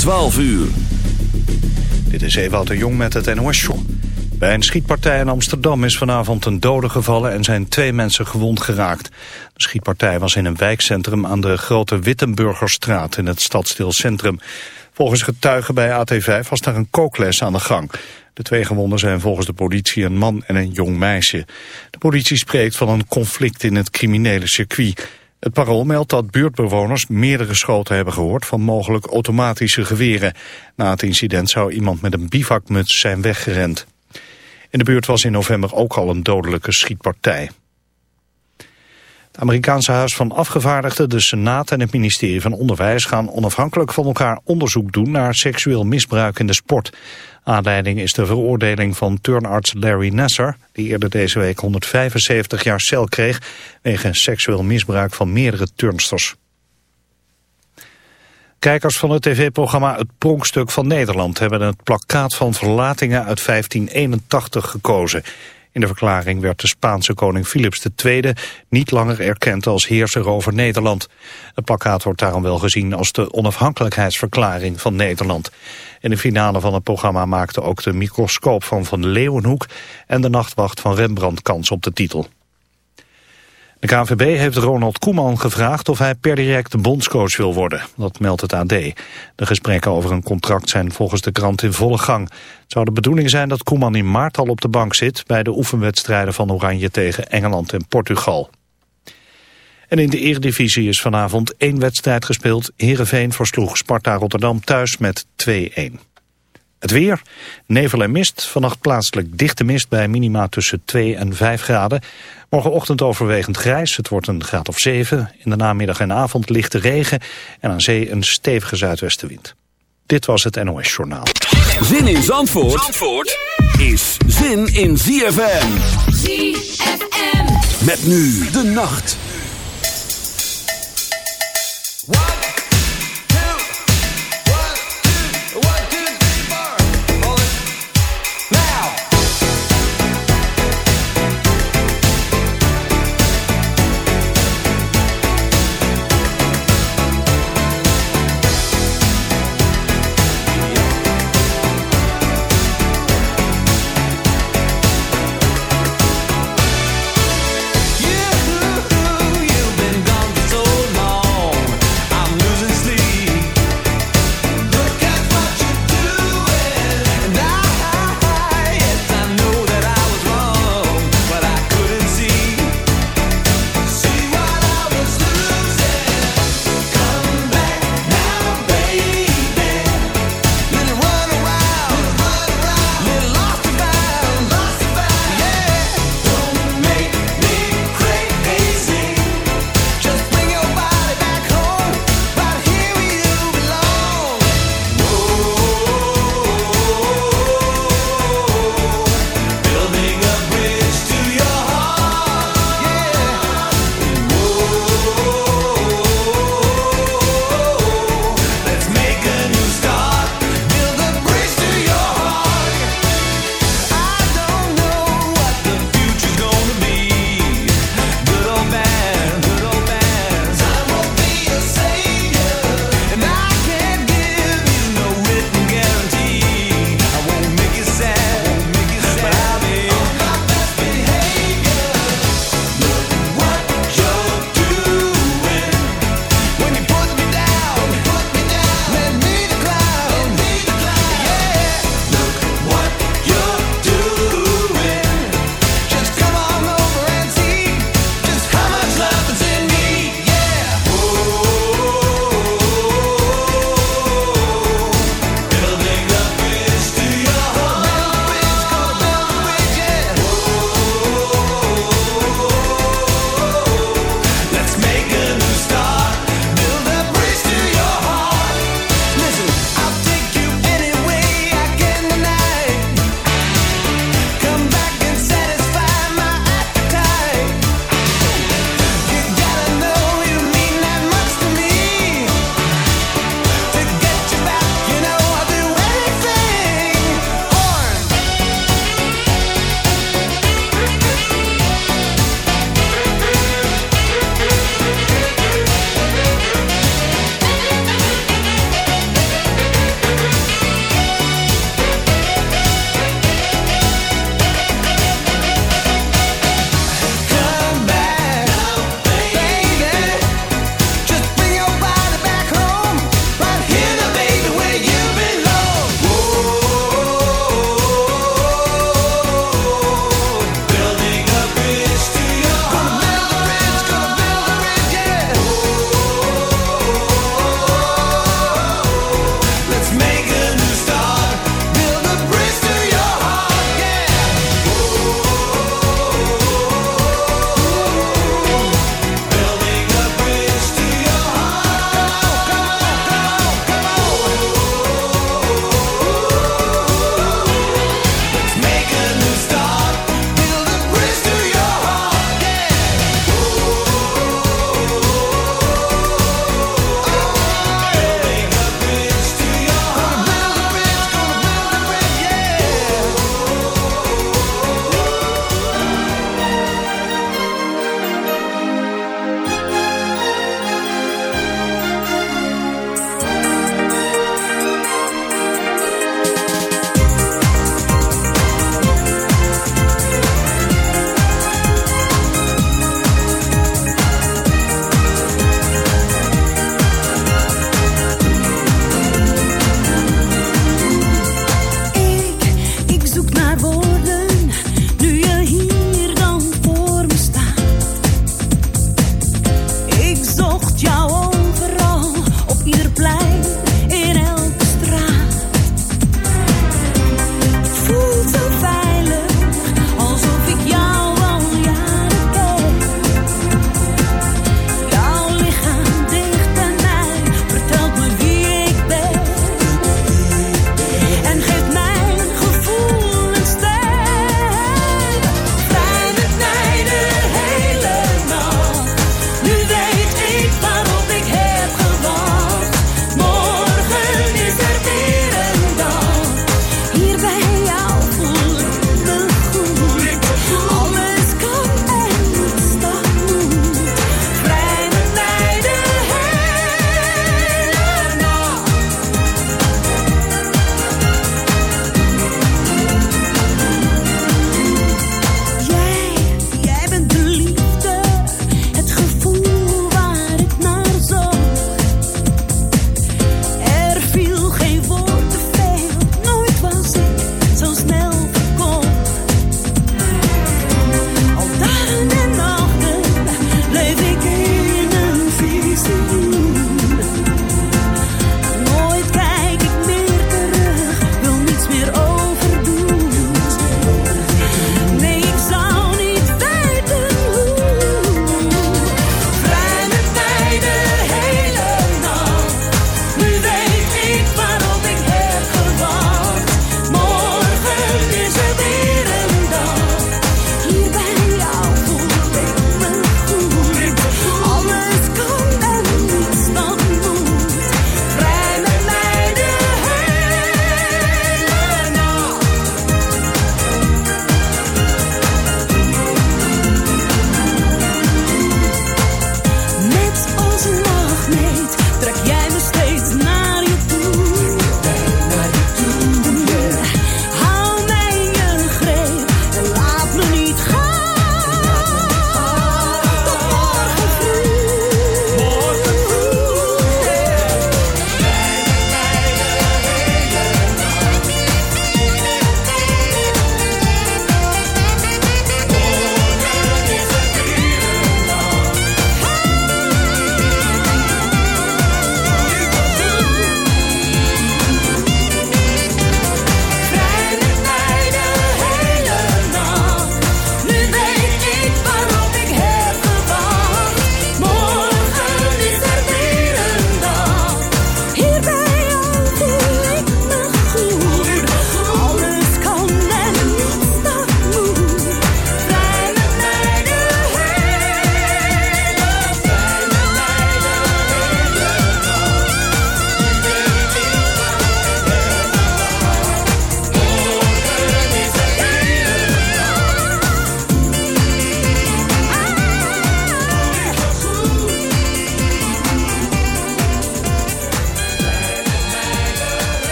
12 uur. Dit is Ewout de Jong met het NOS-show. Bij een schietpartij in Amsterdam is vanavond een dode gevallen en zijn twee mensen gewond geraakt. De schietpartij was in een wijkcentrum aan de Grote Wittenburgerstraat in het stadsdeel Centrum. Volgens getuigen bij AT5 was daar een kookles aan de gang. De twee gewonden zijn volgens de politie een man en een jong meisje. De politie spreekt van een conflict in het criminele circuit. Het parool meldt dat buurtbewoners meerdere schoten hebben gehoord van mogelijk automatische geweren. Na het incident zou iemand met een bivakmuts zijn weggerend. In de buurt was in november ook al een dodelijke schietpartij. Het Amerikaanse Huis van Afgevaardigden, de Senaat en het ministerie van Onderwijs gaan onafhankelijk van elkaar onderzoek doen naar seksueel misbruik in de sport. Aanleiding is de veroordeling van turnarts Larry Nasser, die eerder deze week 175 jaar cel kreeg wegens seksueel misbruik van meerdere turnsters. Kijkers van het tv-programma Het Pronkstuk van Nederland hebben het plakkaat van verlatingen uit 1581 gekozen. In de verklaring werd de Spaanse koning Philips II niet langer erkend als heerser over Nederland. Het plakkaat wordt daarom wel gezien als de onafhankelijkheidsverklaring van Nederland. In de finale van het programma maakte ook de microscoop van Van Leeuwenhoek en de nachtwacht van Rembrandt kans op de titel. De KNVB heeft Ronald Koeman gevraagd of hij per direct bondscoach wil worden. Dat meldt het AD. De gesprekken over een contract zijn volgens de krant in volle gang. Het zou de bedoeling zijn dat Koeman in maart al op de bank zit... bij de oefenwedstrijden van Oranje tegen Engeland en Portugal. En in de Eredivisie is vanavond één wedstrijd gespeeld. Heerenveen versloeg Sparta Rotterdam thuis met 2-1. Het weer, nevel en mist, vannacht plaatselijk dichte mist bij minima tussen 2 en 5 graden. Morgenochtend overwegend grijs, het wordt een graad of 7. In de namiddag en avond lichte regen en aan zee een stevige zuidwestenwind. Dit was het NOS Journaal. Zin in Zandvoort, Zandvoort is zin in ZFM. ZFM. Met nu de nacht.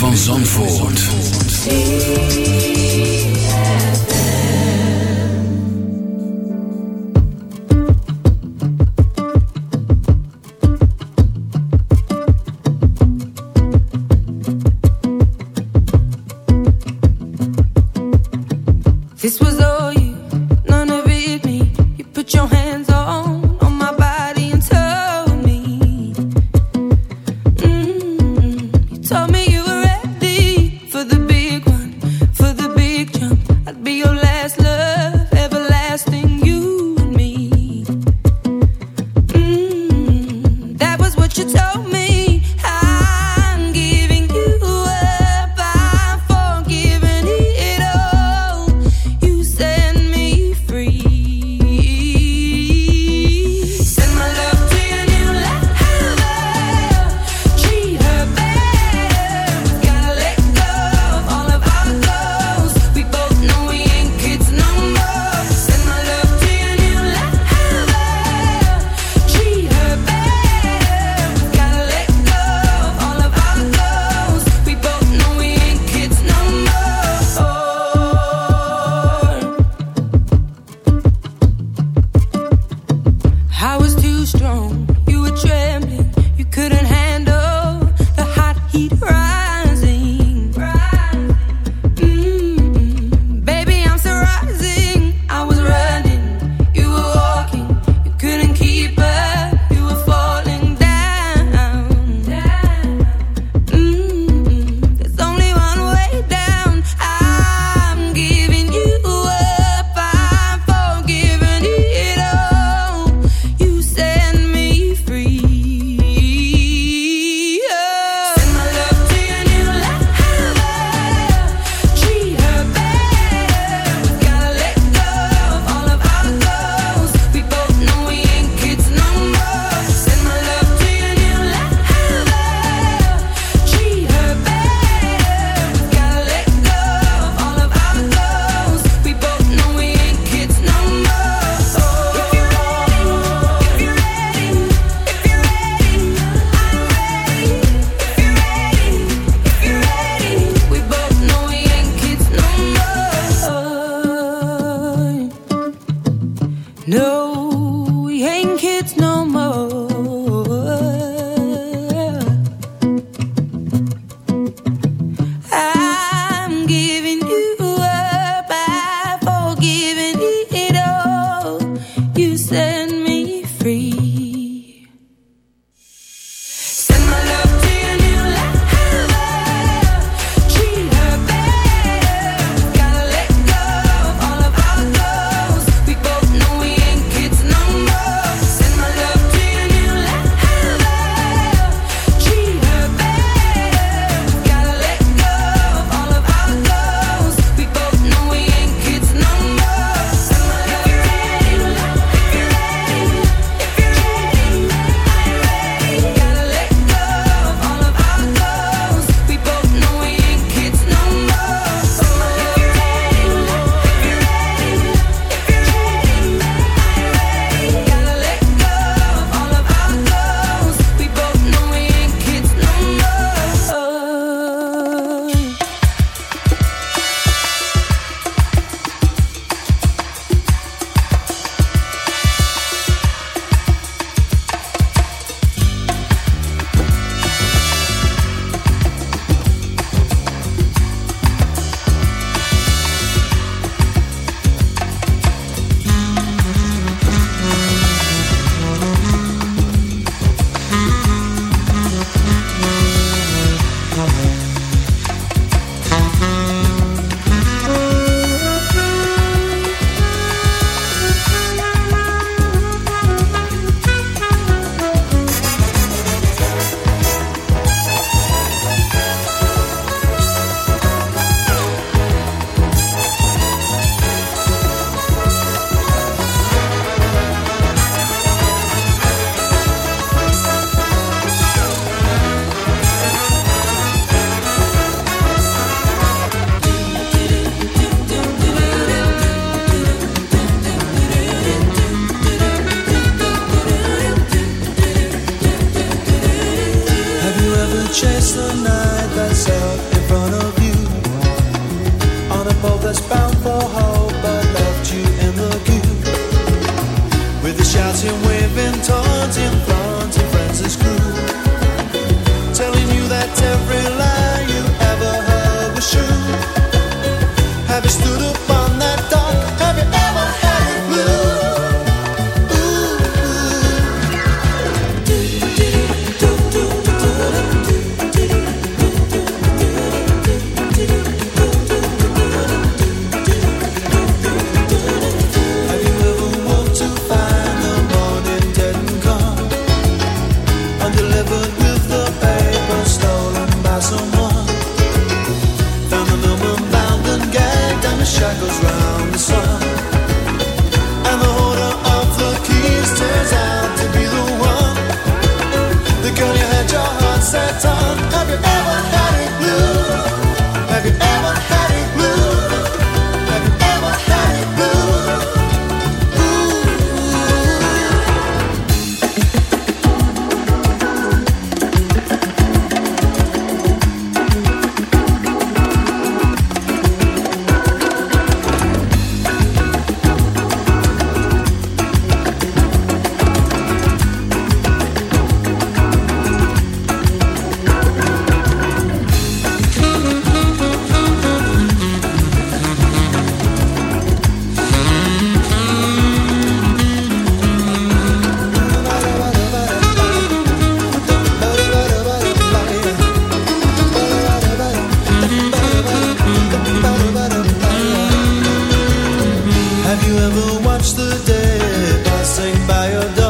Van Zandvoort. Chase the night that's all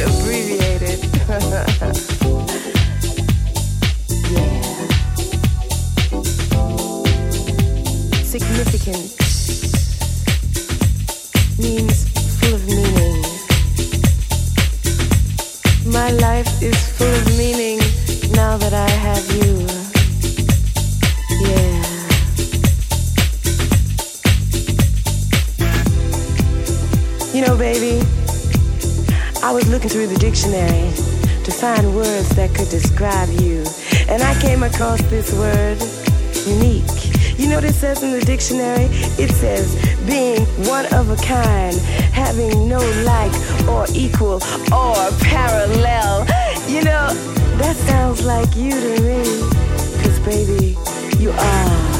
significant. calls this word unique. You know what it says in the dictionary? It says being one of a kind, having no like or equal or parallel. You know, that sounds like you to me. Cause baby, you are.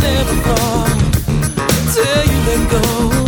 never fall until you let go.